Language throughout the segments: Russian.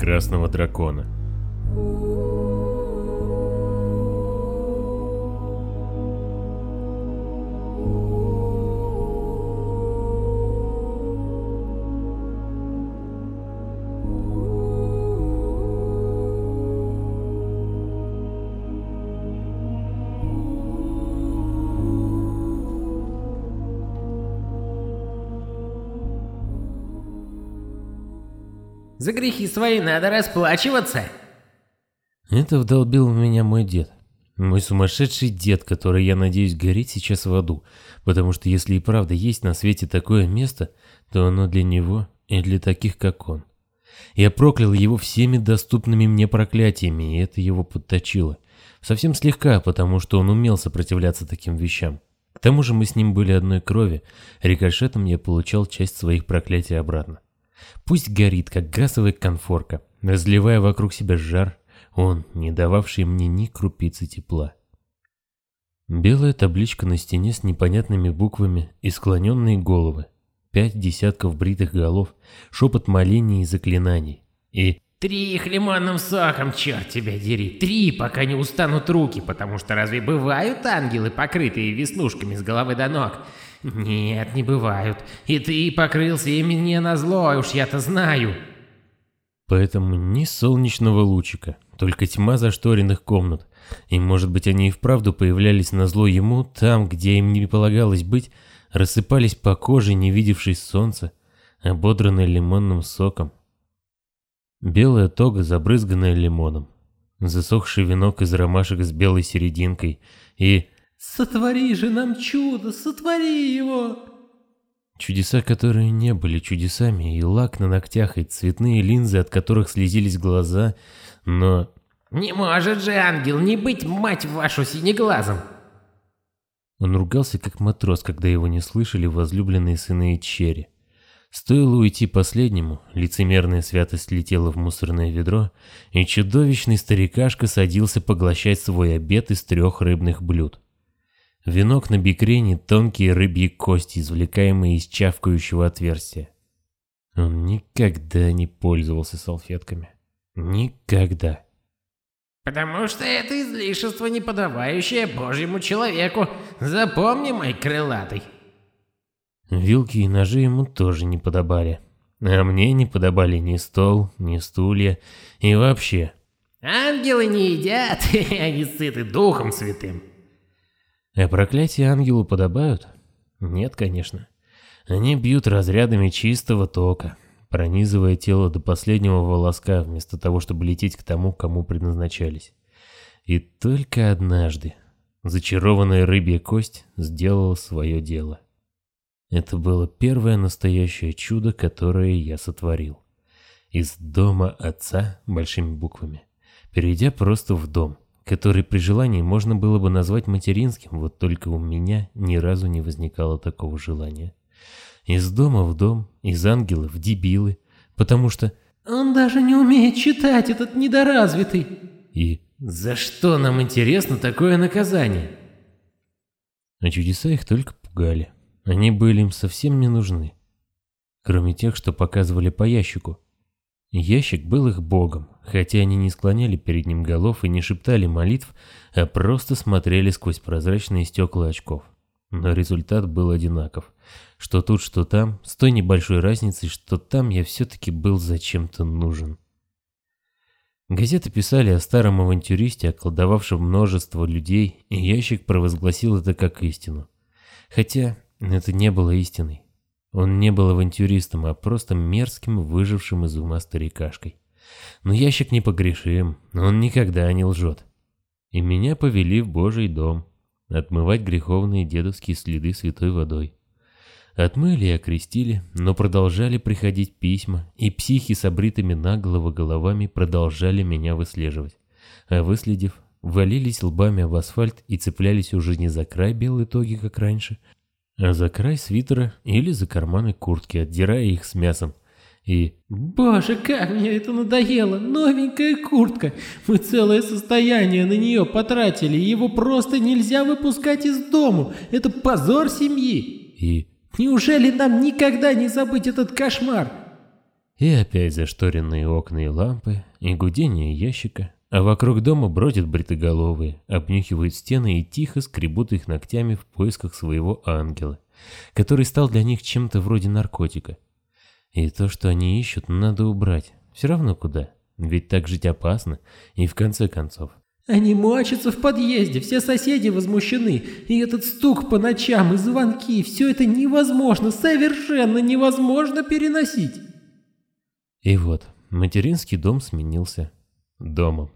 Красного Дракона. За грехи свои надо расплачиваться. Это вдолбил в меня мой дед. Мой сумасшедший дед, который, я надеюсь, горит сейчас в аду, потому что если и правда есть на свете такое место, то оно для него и для таких, как он. Я проклял его всеми доступными мне проклятиями, и это его подточило. Совсем слегка, потому что он умел сопротивляться таким вещам. К тому же мы с ним были одной крови, рикошетом я получал часть своих проклятий обратно. Пусть горит, как газовая конфорка, разливая вокруг себя жар, он, не дававший мне ни крупицы тепла. Белая табличка на стене с непонятными буквами и склоненные головы. Пять десятков бритых голов, шепот молений и заклинаний. И Три их лимонным соком, черт тебя дери. Три, пока не устанут руки, потому что разве бывают ангелы, покрытые веснушками с головы до ног? Нет, не бывают. И ты покрылся ими не на зло, уж я-то знаю. Поэтому ни солнечного лучика, только тьма зашторенных комнат. И может быть они и вправду появлялись на зло ему там, где им не полагалось быть, рассыпались по коже, не видевшей солнца, ободранной лимонным соком. Белая тога, забрызганная лимоном. Засохший венок из ромашек с белой серединкой и «Сотвори же нам чудо, сотвори его!» Чудеса, которые не были чудесами, и лак на ногтях, и цветные линзы, от которых слезились глаза, но... «Не может же ангел не быть, мать вашу, синеглазом!» Он ругался, как матрос, когда его не слышали возлюбленные сыны Черри. Стоило уйти последнему, лицемерная святость летела в мусорное ведро, и чудовищный старикашка садился поглощать свой обед из трех рыбных блюд. Венок на бикрене тонкие рыбьи кости, извлекаемые из чавкающего отверстия. Он никогда не пользовался салфетками. Никогда. «Потому что это излишество, не подавающее божьему человеку. Запомни, мой крылатый!» Вилки и ножи ему тоже не подобали. А мне не подобали ни стол, ни стулья и вообще. «Ангелы не едят, они сыты духом святым». А проклятия ангелу подобают? Нет, конечно. Они бьют разрядами чистого тока, пронизывая тело до последнего волоска, вместо того, чтобы лететь к тому, кому предназначались. И только однажды зачарованная рыбья кость сделала свое дело. Это было первое настоящее чудо, которое я сотворил. Из дома отца большими буквами, перейдя просто в дом, который при желании можно было бы назвать материнским, вот только у меня ни разу не возникало такого желания. Из дома в дом, из ангела в дебилы, потому что «Он даже не умеет читать, этот недоразвитый!» и «За что нам интересно такое наказание?» А чудеса их только пугали. Они были им совсем не нужны. Кроме тех, что показывали по ящику. Ящик был их богом, хотя они не склоняли перед ним голов и не шептали молитв, а просто смотрели сквозь прозрачные стекла очков. Но результат был одинаков. Что тут, что там, с той небольшой разницей, что там я все-таки был зачем-то нужен. Газеты писали о старом авантюристе, околдовавшем множество людей, и ящик провозгласил это как истину. Хотя это не было истиной. Он не был авантюристом, а просто мерзким, выжившим из ума старикашкой. Но ящик непогрешим, он никогда не лжет. И меня повели в Божий дом, отмывать греховные дедовские следы святой водой. Отмыли и окрестили, но продолжали приходить письма, и психи с обритыми наголово головами продолжали меня выслеживать. А выследив, валились лбами в асфальт и цеплялись уже не за край белой тоги, как раньше, а за край свитера или за карманы куртки, отдирая их с мясом. И «Боже, как мне это надоело! Новенькая куртка! Мы целое состояние на нее потратили, его просто нельзя выпускать из дому! Это позор семьи!» И «Неужели нам никогда не забыть этот кошмар?» И опять зашторенные окна и лампы, и гудение ящика, а вокруг дома бродят бритоголовые, обнюхивают стены и тихо скребут их ногтями в поисках своего ангела, который стал для них чем-то вроде наркотика. И то, что они ищут, надо убрать. Все равно куда. Ведь так жить опасно. И в конце концов. Они мочатся в подъезде, все соседи возмущены. И этот стук по ночам и звонки, все это невозможно, совершенно невозможно переносить. И вот, материнский дом сменился домом.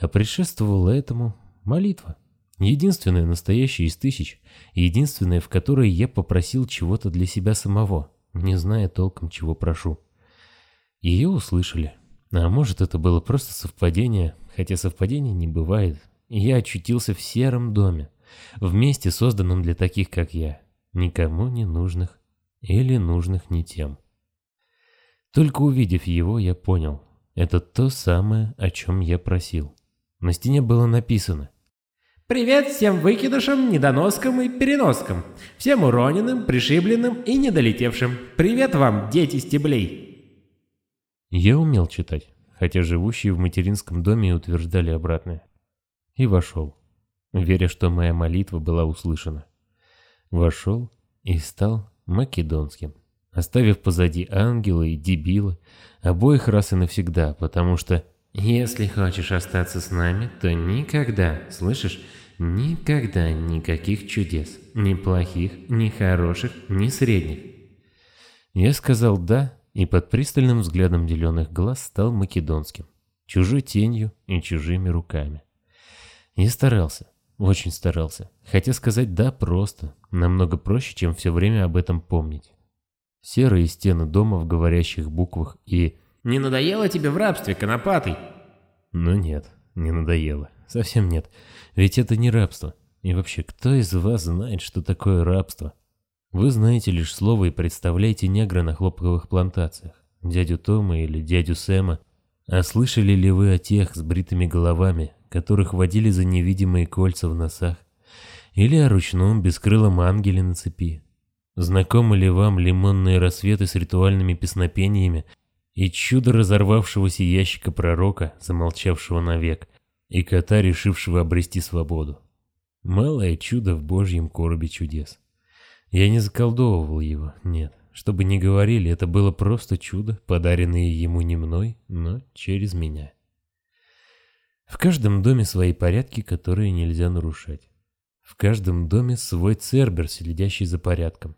А предшествовала этому молитва. Единственная настоящая из тысяч, единственная, в которой я попросил чего-то для себя самого не зная толком, чего прошу. Ее услышали. А может, это было просто совпадение, хотя совпадений не бывает. Я очутился в сером доме, в месте, созданном для таких, как я, никому не нужных или нужных не тем. Только увидев его, я понял, это то самое, о чем я просил. На стене было написано Привет всем выкидышам, недоноскам и переноскам. Всем уроненным, пришибленным и недолетевшим. Привет вам, дети стеблей. Я умел читать, хотя живущие в материнском доме утверждали обратное. И вошел, веря, что моя молитва была услышана. Вошел и стал македонским, оставив позади ангела и дебила, обоих раз и навсегда, потому что... Если хочешь остаться с нами, то никогда, слышишь, Никогда никаких чудес. Ни плохих, ни хороших, ни средних. Я сказал «да» и под пристальным взглядом деленых глаз стал македонским. Чужой тенью и чужими руками. Я старался, очень старался. Хотя сказать «да» просто, намного проще, чем все время об этом помнить. Серые стены дома в говорящих буквах и... «Не надоело тебе в рабстве, конопатый?» Ну нет, не надоело. Совсем нет. Ведь это не рабство. И вообще, кто из вас знает, что такое рабство? Вы знаете лишь слово и представляете негра на хлопковых плантациях, дядю Тома или дядю Сэма. А слышали ли вы о тех с бритыми головами, которых водили за невидимые кольца в носах? Или о ручном бескрылом ангеле на цепи? Знакомы ли вам лимонные рассветы с ритуальными песнопениями и чудо разорвавшегося ящика пророка, замолчавшего навек, и кота, решившего обрести свободу. Малое чудо в божьем коробе чудес. Я не заколдовывал его, нет. Чтобы не говорили, это было просто чудо, подаренное ему не мной, но через меня. В каждом доме свои порядки, которые нельзя нарушать. В каждом доме свой цербер, следящий за порядком.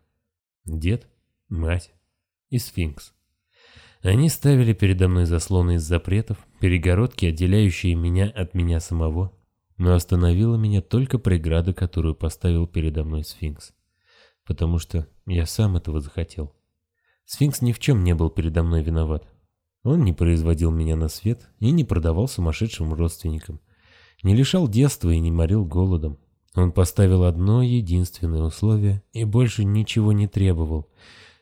Дед, мать и сфинкс. Они ставили передо мной заслоны из запретов, перегородки, отделяющие меня от меня самого, но остановила меня только преграда, которую поставил передо мной сфинкс. Потому что я сам этого захотел. Сфинкс ни в чем не был передо мной виноват. Он не производил меня на свет и не продавал сумасшедшим родственникам. Не лишал детства и не морил голодом. Он поставил одно единственное условие и больше ничего не требовал.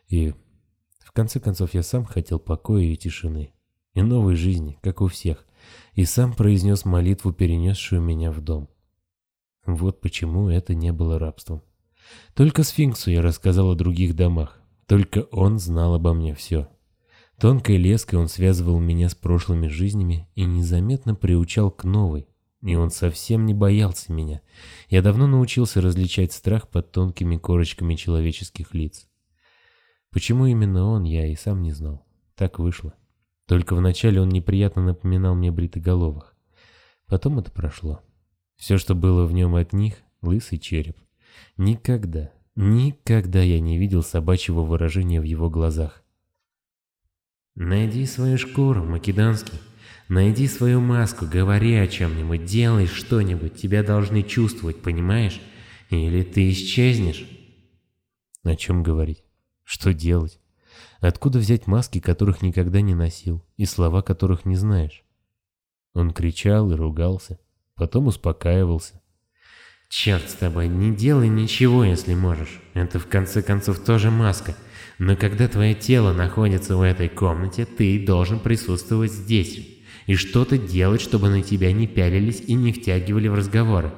И в конце концов, я сам хотел покоя и тишины. И новой жизни, как у всех. И сам произнес молитву, перенесшую меня в дом. Вот почему это не было рабством. Только сфинксу я рассказал о других домах. Только он знал обо мне все. Тонкой леской он связывал меня с прошлыми жизнями и незаметно приучал к новой. И он совсем не боялся меня. Я давно научился различать страх под тонкими корочками человеческих лиц. Почему именно он, я и сам не знал. Так вышло. Только вначале он неприятно напоминал мне бритоголовых. Потом это прошло. Все, что было в нем от них, лысый череп. Никогда, никогда я не видел собачьего выражения в его глазах. «Найди свою шкуру, Македонский. Найди свою маску, говори о чем-нибудь, делай что-нибудь. Тебя должны чувствовать, понимаешь? Или ты исчезнешь». О чем говорить? Что делать? Откуда взять маски, которых никогда не носил, и слова, которых не знаешь? Он кричал и ругался, потом успокаивался. «Черт с тобой, не делай ничего, если можешь. Это в конце концов тоже маска. Но когда твое тело находится в этой комнате, ты должен присутствовать здесь и что-то делать, чтобы на тебя не пялились и не втягивали в разговоры».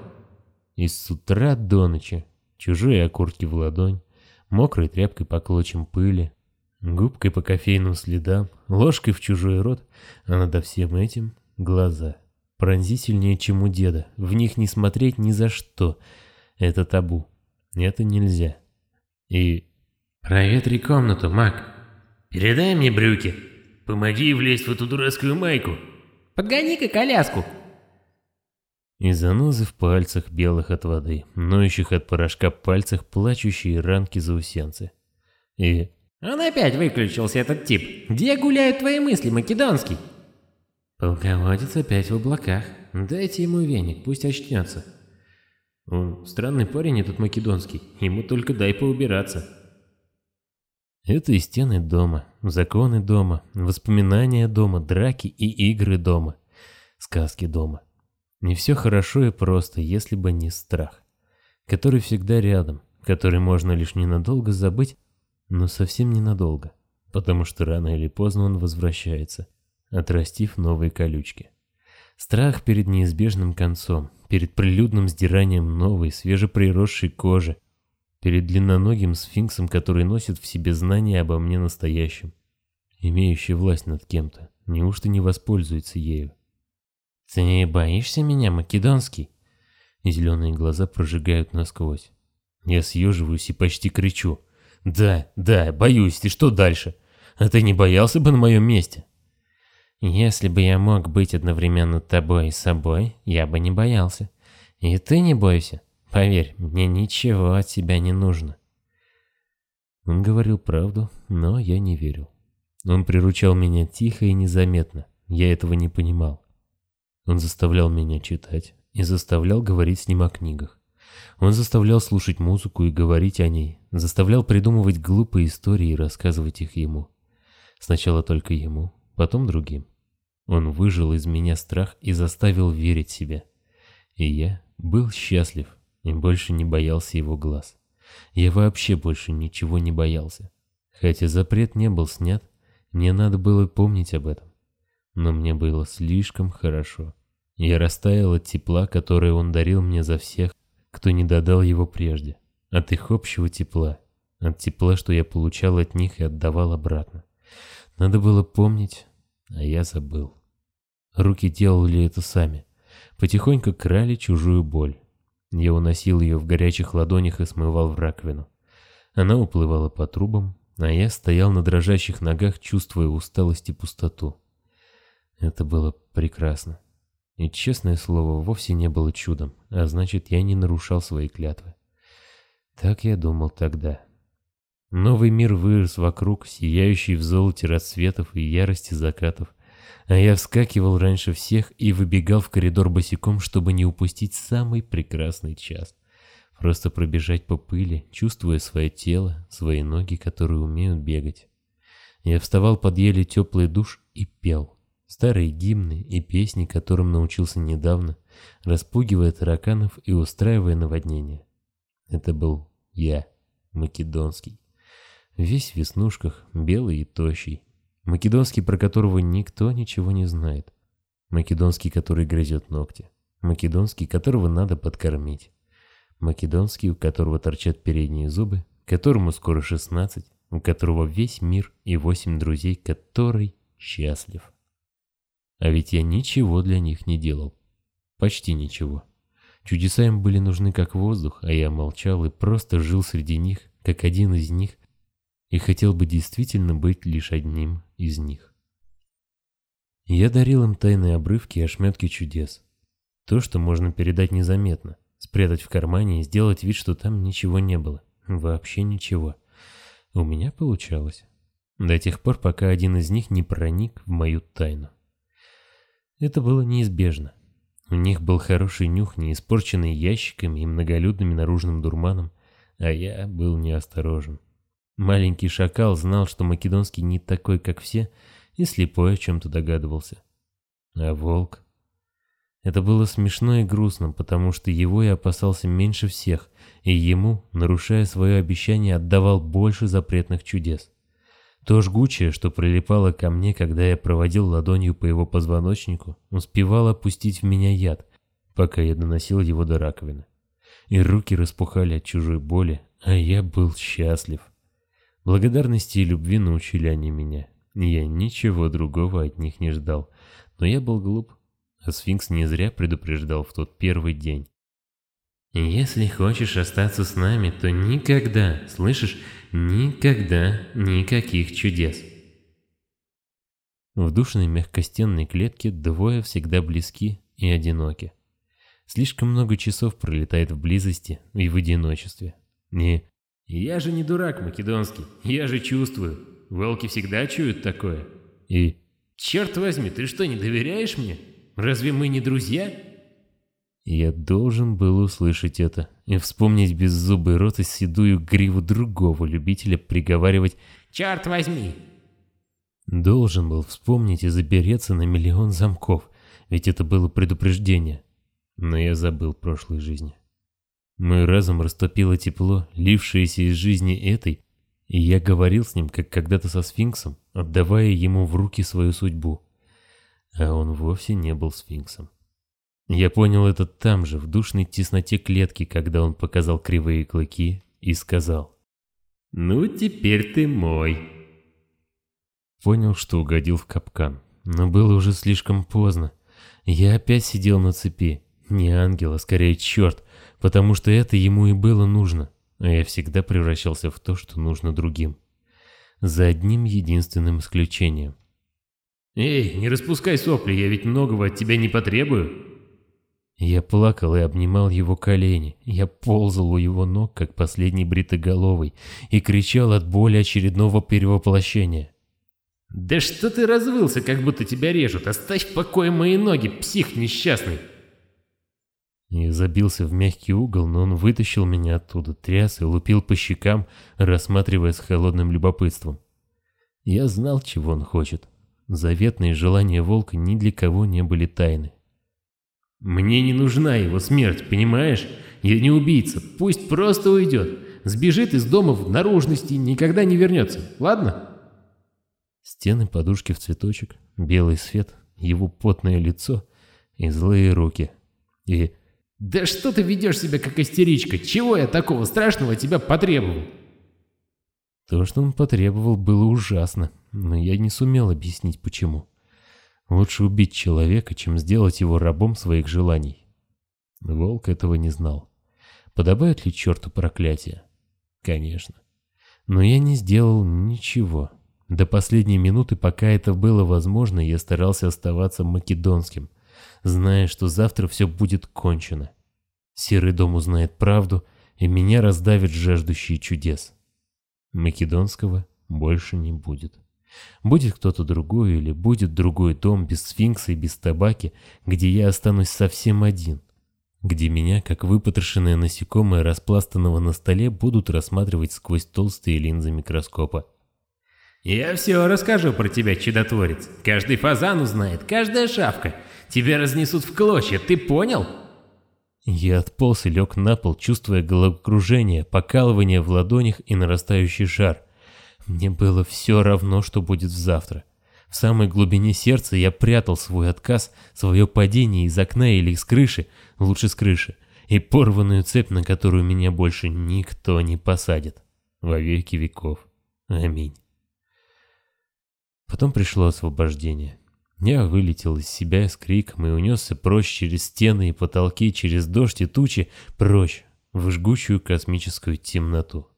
И с утра до ночи чужие окурки в ладонь, мокрой тряпкой по клочьям пыли. Губкой по кофейным следам, ложкой в чужой рот, а над всем этим — глаза. Пронзительнее, чем у деда. В них не смотреть ни за что. Это табу. Это нельзя. И... «Проветри комнату, маг. Передай мне брюки. Помоги влезть в эту дурацкую майку. Подгони-ка коляску». И занозы в пальцах белых от воды, ноющих от порошка пальцах, плачущие ранки заусенцы. И... Он опять выключился, этот тип. Где гуляют твои мысли, Македонский? Полководец опять в облаках. Дайте ему веник, пусть очнется. Он странный парень этот Македонский, ему только дай поубираться. Это и стены дома, законы дома, воспоминания дома, драки и игры дома, сказки дома. Не все хорошо и просто, если бы не страх, который всегда рядом, который можно лишь ненадолго забыть, но совсем ненадолго, потому что рано или поздно он возвращается, отрастив новые колючки. Страх перед неизбежным концом, перед прилюдным сдиранием новой, свежеприросшей кожи, перед длинноногим сфинксом, который носит в себе знания обо мне настоящем, имеющий власть над кем-то, неужто не воспользуется ею? «Ты не боишься меня, Македонский?» Зеленые глаза прожигают насквозь. Я съеживаюсь и почти кричу. «Да, да, боюсь, и что дальше? А ты не боялся бы на моем месте?» «Если бы я мог быть одновременно тобой и собой, я бы не боялся. И ты не бойся. Поверь, мне ничего от тебя не нужно». Он говорил правду, но я не верил. Он приручал меня тихо и незаметно. Я этого не понимал. Он заставлял меня читать и заставлял говорить с ним о книгах. Он заставлял слушать музыку и говорить о ней, заставлял придумывать глупые истории и рассказывать их ему. Сначала только ему, потом другим. Он выжил из меня страх и заставил верить себе. И я был счастлив и больше не боялся его глаз. Я вообще больше ничего не боялся. Хотя запрет не был снят, мне надо было помнить об этом но мне было слишком хорошо. Я растаял от тепла, которое он дарил мне за всех, кто не додал его прежде, от их общего тепла, от тепла, что я получал от них и отдавал обратно. Надо было помнить, а я забыл. Руки делали это сами, потихоньку крали чужую боль. Я уносил ее в горячих ладонях и смывал в раковину. Она уплывала по трубам, а я стоял на дрожащих ногах, чувствуя усталость и пустоту. Это было прекрасно. И, честное слово, вовсе не было чудом, а значит, я не нарушал свои клятвы. Так я думал тогда. Новый мир вырос вокруг, сияющий в золоте рассветов и ярости закатов, а я вскакивал раньше всех и выбегал в коридор босиком, чтобы не упустить самый прекрасный час. Просто пробежать по пыли, чувствуя свое тело, свои ноги, которые умеют бегать. Я вставал под еле теплый душ и пел. Старые гимны и песни, которым научился недавно, распугивая тараканов и устраивая наводнения. Это был я, Македонский. Весь в веснушках, белый и тощий. Македонский, про которого никто ничего не знает. Македонский, который грызет ногти. Македонский, которого надо подкормить. Македонский, у которого торчат передние зубы, которому скоро 16, у которого весь мир и восемь друзей, который счастлив. А ведь я ничего для них не делал. Почти ничего. Чудеса им были нужны как воздух, а я молчал и просто жил среди них, как один из них, и хотел бы действительно быть лишь одним из них. Я дарил им тайные обрывки и ошметки чудес. То, что можно передать незаметно, спрятать в кармане и сделать вид, что там ничего не было. Вообще ничего. У меня получалось. До тех пор, пока один из них не проник в мою тайну. Это было неизбежно. У них был хороший нюх, не испорченный ящиками и многолюдным наружным дурманом, а я был неосторожен. Маленький шакал знал, что Македонский не такой, как все, и слепой о чем-то догадывался. А волк? Это было смешно и грустно, потому что его я опасался меньше всех, и ему, нарушая свое обещание, отдавал больше запретных чудес. То жгучее, что прилипало ко мне, когда я проводил ладонью по его позвоночнику, успевало опустить в меня яд, пока я доносил его до раковины. И руки распухали от чужой боли, а я был счастлив. Благодарности и любви научили они меня. Я ничего другого от них не ждал. Но я был глуп, а сфинкс не зря предупреждал в тот первый день. «Если хочешь остаться с нами, то никогда, слышишь, никогда никаких чудес». В душной мягкостенной клетке двое всегда близки и одиноки. Слишком много часов пролетает в близости и в одиночестве. Не «Я же не дурак македонский, я же чувствую. Волки всегда чуют такое». И «Черт возьми, ты что, не доверяешь мне? Разве мы не друзья?» Я должен был услышать это и вспомнить беззубый рот и седую гриву другого любителя приговаривать «Черт возьми!» Должен был вспомнить и забереться на миллион замков, ведь это было предупреждение. Но я забыл прошлой жизни. Мой разум растопило тепло, лившееся из жизни этой, и я говорил с ним, как когда-то со сфинксом, отдавая ему в руки свою судьбу. А он вовсе не был сфинксом. Я понял это там же, в душной тесноте клетки, когда он показал кривые клыки и сказал «Ну, теперь ты мой». Понял, что угодил в капкан, но было уже слишком поздно. Я опять сидел на цепи, не ангел, а скорее черт, потому что это ему и было нужно, а я всегда превращался в то, что нужно другим. За одним единственным исключением. «Эй, не распускай сопли, я ведь многого от тебя не потребую», я плакал и обнимал его колени. Я ползал у его ног, как последний бритоголовый, и кричал от боли очередного перевоплощения. «Да что ты развылся, как будто тебя режут? Оставь в покое мои ноги, псих несчастный!» Я забился в мягкий угол, но он вытащил меня оттуда, тряс и лупил по щекам, рассматривая с холодным любопытством. Я знал, чего он хочет. Заветные желания волка ни для кого не были тайны. Мне не нужна его смерть, понимаешь? Я не убийца, пусть просто уйдет. Сбежит из дома в наружности и никогда не вернется, ладно? Стены подушки в цветочек, белый свет, его потное лицо и злые руки. И... «Да что ты ведешь себя как истеричка? Чего я такого страшного тебя потребовал?» То, что он потребовал, было ужасно, но я не сумел объяснить, почему. Лучше убить человека, чем сделать его рабом своих желаний. Волк этого не знал. Подобает ли черту проклятие? Конечно. Но я не сделал ничего. До последней минуты, пока это было возможно, я старался оставаться македонским, зная, что завтра все будет кончено. Серый дом узнает правду, и меня раздавит жаждущий чудес. Македонского больше не будет. Будет кто-то другой или будет другой дом без сфинкса и без табаки, где я останусь совсем один, где меня, как выпотрошенное насекомое, распластанного на столе, будут рассматривать сквозь толстые линзы микроскопа. «Я все расскажу про тебя, чудотворец. Каждый фазан узнает, каждая шавка. Тебя разнесут в клочья, ты понял?» Я отполз и лег на пол, чувствуя головокружение, покалывание в ладонях и нарастающий жар – мне было все равно, что будет завтра. В самой глубине сердца я прятал свой отказ, свое падение из окна или из крыши, лучше с крыши, и порванную цепь, на которую меня больше никто не посадит. Во веки веков. Аминь. Потом пришло освобождение. Я вылетел из себя с криком и унесся прочь через стены и потолки, через дождь и тучи, прочь, в жгучую космическую темноту.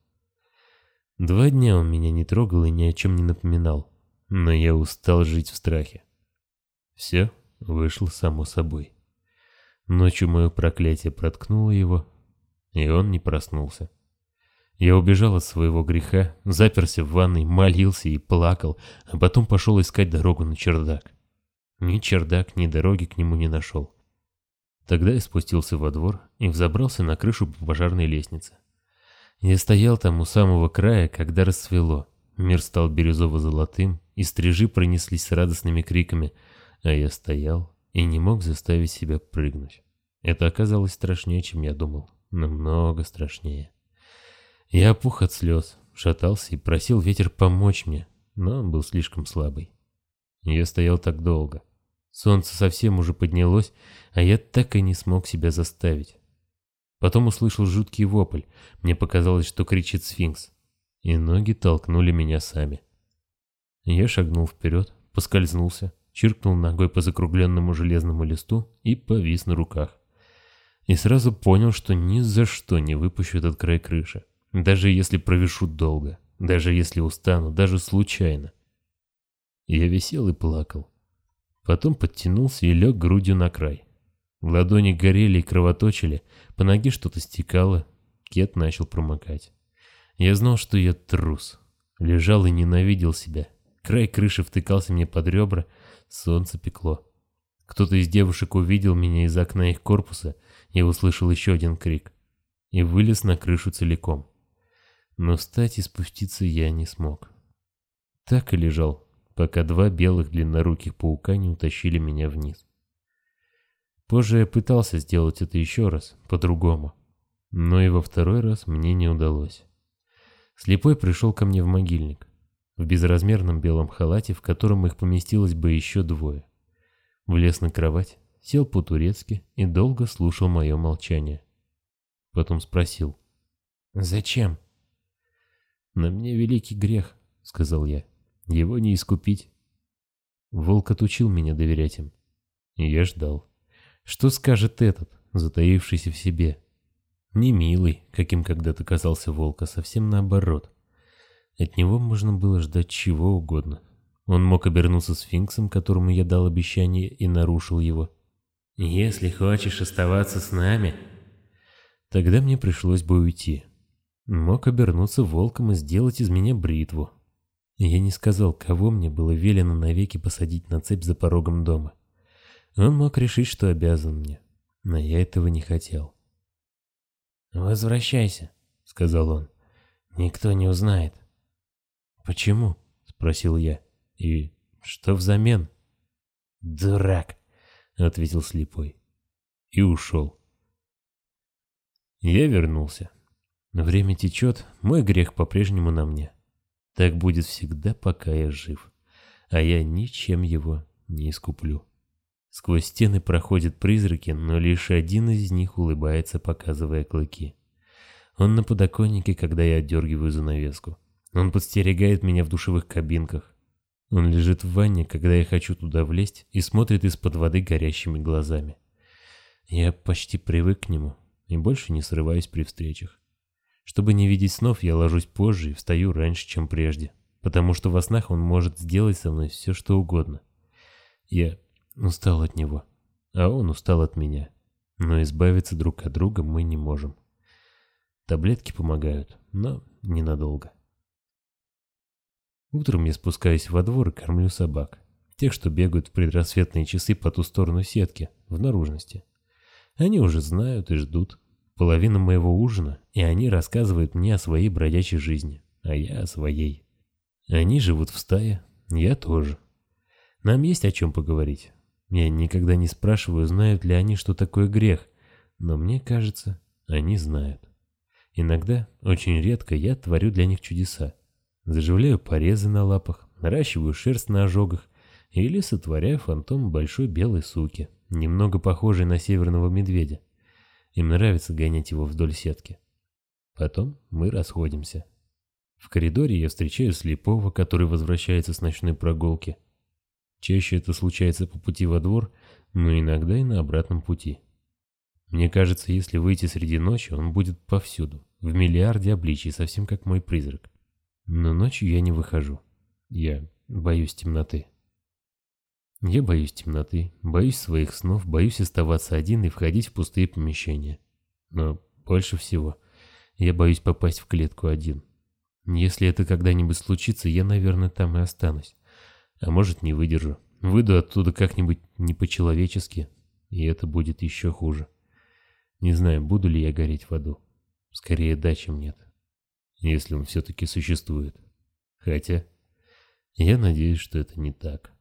Два дня он меня не трогал и ни о чем не напоминал, но я устал жить в страхе. Все вышло само собой. Ночью мое проклятие проткнуло его, и он не проснулся. Я убежал от своего греха, заперся в ванной, молился и плакал, а потом пошел искать дорогу на чердак. Ни чердак, ни дороги к нему не нашел. Тогда я спустился во двор и взобрался на крышу пожарной лестницы. Я стоял там у самого края, когда рассвело. Мир стал бирюзово-золотым, и стрижи пронеслись с радостными криками, а я стоял и не мог заставить себя прыгнуть. Это оказалось страшнее, чем я думал. Намного страшнее. Я опух от слез, шатался и просил ветер помочь мне, но он был слишком слабый. Я стоял так долго. Солнце совсем уже поднялось, а я так и не смог себя заставить. Потом услышал жуткий вопль. Мне показалось, что кричит сфинкс. и ноги толкнули меня сами. Я шагнул вперед, поскользнулся, чиркнул ногой по закругленному железному листу и повис на руках. И сразу понял, что ни за что не выпущу этот край крыши, даже если провешу долго, даже если устану, даже случайно. Я висел и плакал. Потом подтянулся и лег грудью на край. Ладони горели и кровоточили, по ноге что-то стекало, кет начал промокать. Я знал, что я трус. Лежал и ненавидел себя. Край крыши втыкался мне под ребра, солнце пекло. Кто-то из девушек увидел меня из окна их корпуса и услышал еще один крик. И вылез на крышу целиком. Но встать и спуститься я не смог. Так и лежал, пока два белых длинноруких паука не утащили меня вниз. Позже я пытался сделать это еще раз, по-другому. Но и во второй раз мне не удалось. Слепой пришел ко мне в могильник, в безразмерном белом халате, в котором их поместилось бы еще двое. Влез на кровать, сел по-турецки и долго слушал мое молчание. Потом спросил. «Зачем?» «На мне великий грех», — сказал я. «Его не искупить». Волк отучил меня доверять им. И я ждал. Что скажет этот, затаившийся в себе? Не милый, каким когда-то казался волк, а совсем наоборот. От него можно было ждать чего угодно. Он мог обернуться сфинксом, которому я дал обещание и нарушил его. «Если хочешь оставаться с нами...» Тогда мне пришлось бы уйти. Мог обернуться волком и сделать из меня бритву. Я не сказал, кого мне было велено навеки посадить на цепь за порогом дома. Он мог решить, что обязан мне, но я этого не хотел. «Возвращайся», — сказал он. «Никто не узнает». «Почему?» — спросил я. «И что взамен?» «Дурак», — ответил слепой. И ушел. Я вернулся. Время течет, мой грех по-прежнему на мне. Так будет всегда, пока я жив. А я ничем его не искуплю. Сквозь стены проходят призраки, но лишь один из них улыбается, показывая клыки. Он на подоконнике, когда я отдергиваю занавеску. Он подстерегает меня в душевых кабинках. Он лежит в ванне, когда я хочу туда влезть, и смотрит из-под воды горящими глазами. Я почти привык к нему и больше не срываюсь при встречах. Чтобы не видеть снов, я ложусь позже и встаю раньше, чем прежде, потому что во снах он может сделать со мной все, что угодно. Я устал от него, а он устал от меня. Но избавиться друг от друга мы не можем. Таблетки помогают, но ненадолго. Утром я спускаюсь во двор и кормлю собак. Тех, что бегают в предрассветные часы по ту сторону сетки, в наружности. Они уже знают и ждут. Половина моего ужина, и они рассказывают мне о своей бродячей жизни, а я о своей. Они живут в стае, я тоже. Нам есть о чем поговорить. Я никогда не спрашиваю, знают ли они, что такое грех, но мне кажется, они знают. Иногда, очень редко, я творю для них чудеса. Заживляю порезы на лапах, наращиваю шерсть на ожогах или сотворяю фантом большой белой суки, немного похожей на северного медведя. Им нравится гонять его вдоль сетки. Потом мы расходимся. В коридоре я встречаю слепого, который возвращается с ночной прогулки. Чаще это случается по пути во двор, но иногда и на обратном пути. Мне кажется, если выйти среди ночи, он будет повсюду, в миллиарде обличий, совсем как мой призрак. Но ночью я не выхожу. Я боюсь темноты. Я боюсь темноты, боюсь своих снов, боюсь оставаться один и входить в пустые помещения. Но больше всего я боюсь попасть в клетку один. Если это когда-нибудь случится, я, наверное, там и останусь. А может, не выдержу. Выйду оттуда как-нибудь не по-человечески, и это будет еще хуже. Не знаю, буду ли я гореть в аду. Скорее да, чем нет. Если он все-таки существует. Хотя, я надеюсь, что это не так.